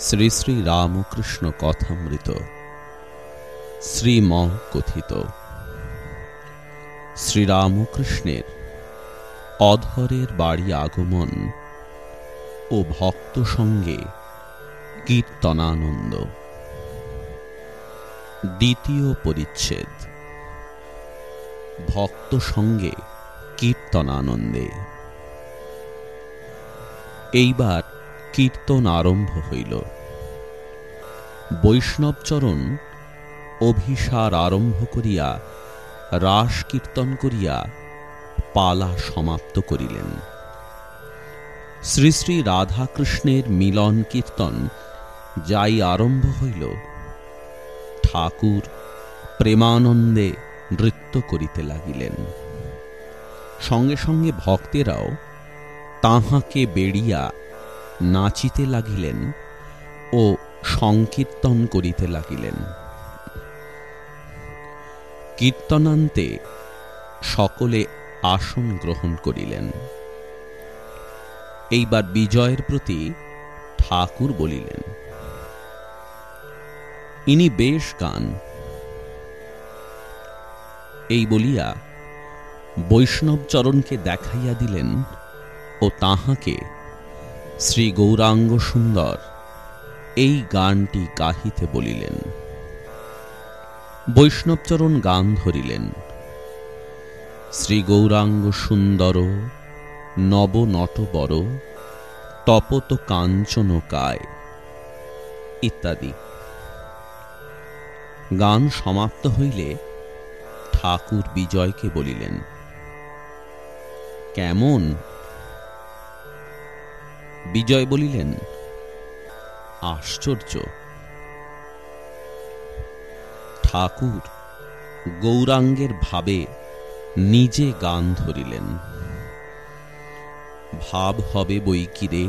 শ্রী শ্রী রামকৃষ্ণ কথামৃত। শ্রীম কথিত। শ্রীরামকৃষ্ণের অধরের বাড়ি আগমন ও ভক্ত সঙ্গে কীর্তনানন্দ। দ্বিতীয় পরিচ্ছেদ। ভক্ত সঙ্গে কীর্তনানন্দে। এইবার কীর্তন আরম্ভ হইল। বৈষ্ণবচরণ অভিসার আরম্ভ করিয়া, রাস কীর্তন করিয়া পালা সমাপ্ত করিলেন। শ্রী শ্রী রাধাকৃষ্ণের মিলন কীর্তন যাই আরম্ভ হইল, ঠাকুর প্রেমানন্দে নৃত্য করিতে লাগিলেন। সঙ্গে সঙ্গে ভক্তেরাও তাহাকে বেড়িয়া নাচিতে লাগিলেন ও সংকীর্তন করিতে লাগিলেন। কীর্তনান্তে সকলে আসন গ্রহণ করিলেন। এইবার বিজয়ের প্রতি ঠাকুর বলিলেন, ইনি বেশ গান। এই বলিয়া বৈষ্ণবচরণকে দেখাইয়া দিলেন ও তাহাকে শ্রী গৌরাঙ্গ সুন্দর এই গানটি গাহিতে বলিলেন। বৈষ্ণবচরণ গান ধরিলেন। শ্রী গৌরাঙ্গ সুন্দর, নব নটবর তপত কাঞ্চন কায়, ইত্যাদি। গান সমাপ্ত হইলে ঠাকুর বিজয়কে বলিলেন, কেমন বিজয় বলিলেন, আশ্চর্য। ঠাকুর গৌরাঙ্গের ভাবে নিজে গান ধরিলেন। ভাব হবে বইকিরে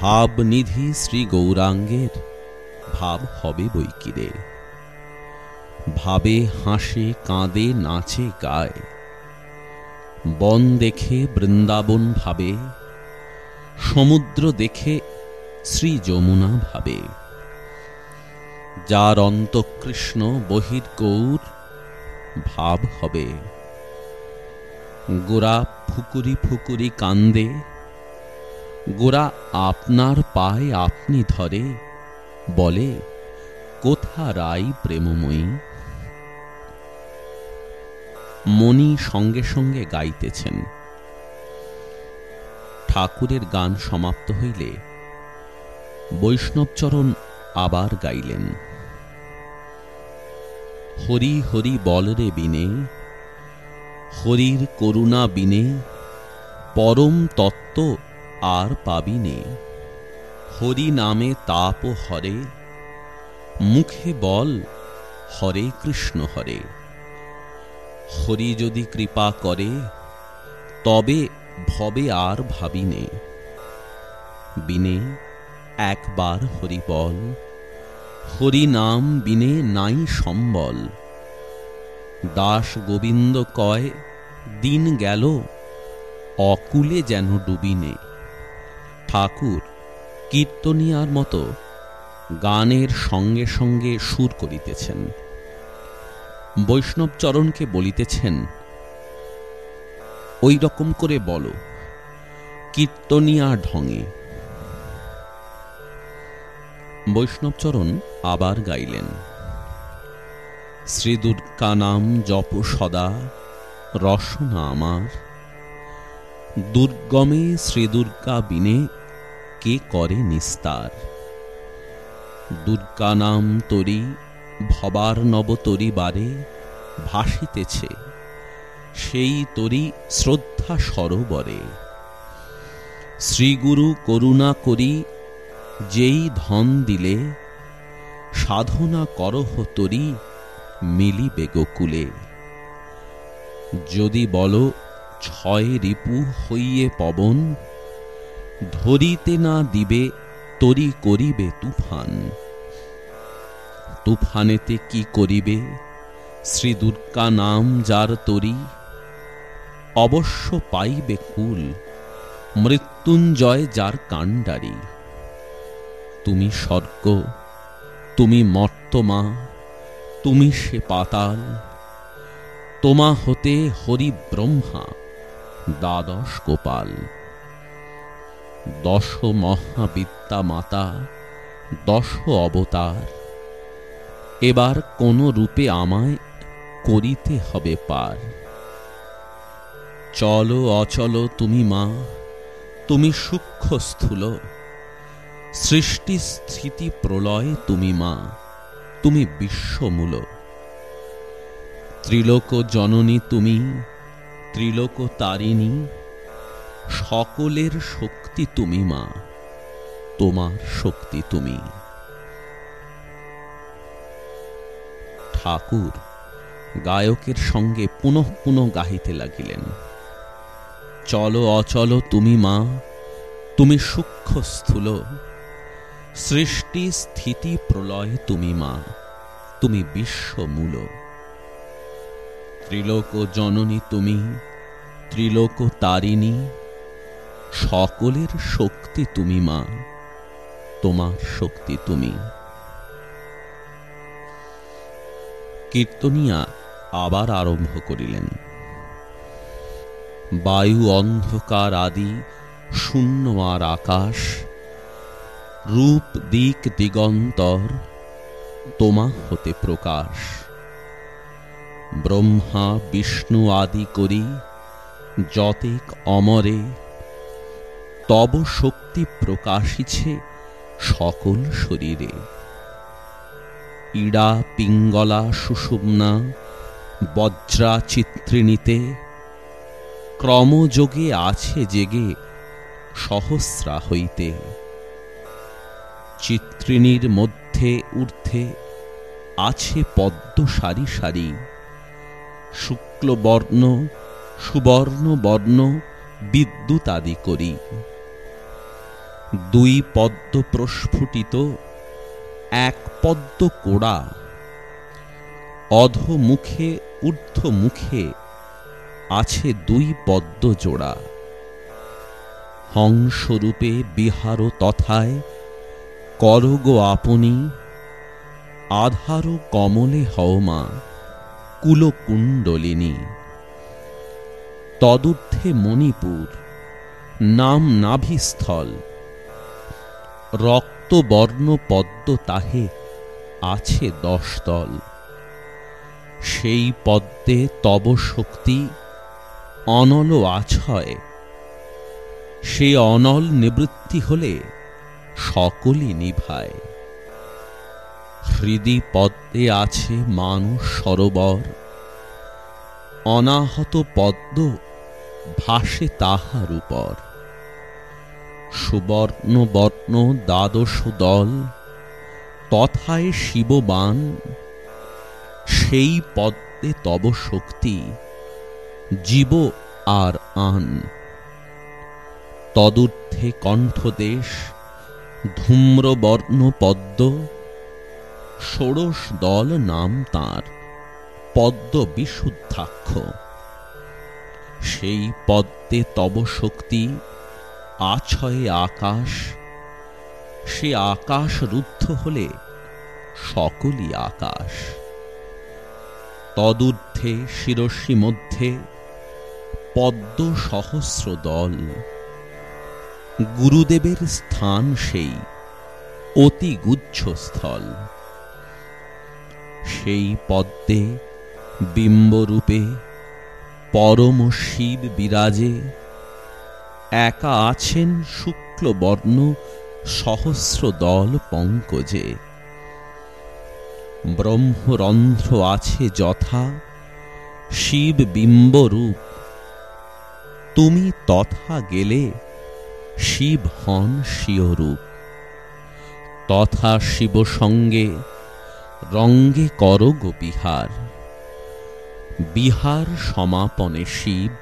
ভাব নিধি শ্রী গৌরাঙ্গের ভাব হবে বইকিরে ভাবে হাসে কাঁদে নাচে গায়। বন দেখে বৃন্দাবন ভাবে সমুদ্র দেখে শ্রী যমুনা ভাবে। যার অন্তকৃষ্ণ বহির্গৌর ভাব হবে। গোরা ফুকুরি ফুকুরি কান্দে। গোরা আপনার পায়ে আপনি ধরে। বলে, কোথা রাই প্রেমময়ী? মণি সঙ্গে সঙ্গে গাইতেছেন। ঠাকুরের গান সমাপ্ত হইলে বৈষ্ণবচরণ আবার গাইলেন। হরি হরি বলরে বিনে, হরির করুণা বিনে, পরম তত্ত্ব আর পাবিনে হরি নামে তাপ হরে, মুখে বল হরে কৃষ্ণ হরে। হরি যদি কৃপা করে, তবে ভবে আর ভাবিনে। বিনে একবার হরি বল, হরি নাম বিনে নাই সম্বল। দাস গোবিন্দ কয়, দিন গেল, অকুলে যেন ডুবিনে। ঠাকুর কীর্তনিয়ার মতো গানের সঙ্গে সঙ্গে সুর করিতেছেন। বৈষ্ণবচরণকে বলিতেছেন ওই রকম করে বলো, কীর্তনিয়া ঢঙে। বৈষ্ণবচরণ আবার গাইলেন। শ্রী দুর্গা নাম জপ সদা, রসনা আমার। দুর্গমে শ্রী দুর্গা বিনে কে করে নিস্তার? দুর্গা নাম তরি ভবার নবতরি বারে ভাসিতেছে। সেই তরি শ্রদ্ধা সরোবরে। শ্রীগুরু করুণা করি, যেই ধন দিলে, সাধনা করহ তরি, মিলিবে গোকুলে। যদি বলো, ছয় রিপু হইয়ে পবন, ধরিতে না দিবে, তরি করিবে তুফান। তুফানেতে কি করিবে? শ্রী দুর্গা নাম যার তরি অবশ্য পাইবে কুল, মৃত্যুঞ্জয় যার কাণ্ডারি। তুমি স্বর্গ, তুমি মর্তমা, তুমি সে পাতাল। তোমা হতে হরি ব্রহ্মা দ্বাদশ গোপাল। দশ মহাবিদ্যা মাতা, দশ অবতার। এবার কোন রূপে আমায় করিতে হবে পার। চলো অচল তুমি মা, তুমি সূক্ষ্ম স্থূল। সৃষ্টি স্থিতি প্রলয় তুমি মা, তুমি বিশ্বমূল। ত্রিলোক জননী তুমি, ত্রিলোক তারিণী, সকলের শক্তি তুমি মা, তোমার শক্তি তুমি। ঠাকুর, গায়কের সঙ্গে পুনঃ পুনঃ গাহিতে লাগিলেন। চলো অচল তুমি মা, তুমি সূক্ষ্ম স্থূল। সৃষ্টি স্থিতি প্রলয় তুমি মা, তুমি বিশ্বমূল ত্রিলোক জননী তুমি, ত্রিলোক তারিণী, সকলের শক্তি তুমি মা, তোমার শক্তি তুমি। কীর্তনিয়া আবার আরম্ভ করিলেন। বায়ু অন্ধকার আদি শূন্য আর আকাশ, রূপ দিক দিগন্তর, তোমা হতে প্রকাশ। ব্রহ্মা, বিষ্ণু আদি করি, যতেক অমরে, তব শক্তি প্রকাশিছে সকল শরীরে। ইড়া পিঙ্গলা সুষুম্না, বজ্রা চিত্রিণীতে ক্রমযোগে আছে জেগে সহস্রা হইতে। চিত্রিণীর মধ্যে ঊর্ধ্বে আছে পদ্ম সারি সারি। শুক্লবর্ণ, সুবর্ণ বর্ণ, বিদ্যুৎ আদি করি। দুই পদ্ম প্রস্ফুটিত, এক পদ্ম কোড়া। অধ মুখে ঊর্ধ্ব মুখে আছে দুই পদ্ম জোড়া হংসরূপে বিহার তথায়, করগ আপনি, আধার কমলে হওমা, কুলকুণ্ডলিনী। তদূর্ধ্বে মণিপুর, নাম নাভিস্থল। রক্তবর্ণ পদ্ম তাহে আছে দশ দল সেই পদ্মে তব শক্তি অনল আছয়। সে অনল নিবৃত্তি হলে সকলই নিভায়। হৃদি পদ্মে আছে মানুষ সরোবর। অনাহত পদ্ম ভাসে তাহার উপর। সুবর্ণ বর্ণ দ্বাদশ দল তথায় শিববান। সেই পদ্মে তব শক্তি। জীব আর আন। তদূর্ধ্বে কণ্ঠদেশ ধূম্রবর্ণ পদ্ম ষোড়শ দল নাম তার, পদ্ম বিশুদ্ধাক্ষ। সেই পদ্মে তব শক্তি, আছয়ে আকাশ, সে আকাশ রুদ্ধ হলে সকলই আকাশ। তদূর্ধ্বে শিরসী মধ্যে পদ্ম সহস্র দল। গুরুদেবের স্থান সেই, অতি গুচ্ছস্থল সেই পদ্মে বিম্বরূপে পরম শিব বিরাজে একা আছেন শুক্লবর্ণ সহস্র দল পঙ্কজে। ব্রহ্মরন্ধ্র আছে যথা, শিব বিম্বরূপ। তুমি তথা গেলে, শিব হন শিয়রূপ তথা শিব সঙ্গে রঙ্গে কর গোপিহার বিহার সমাপনে শিব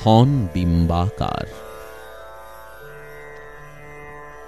হন বিম্বাকার।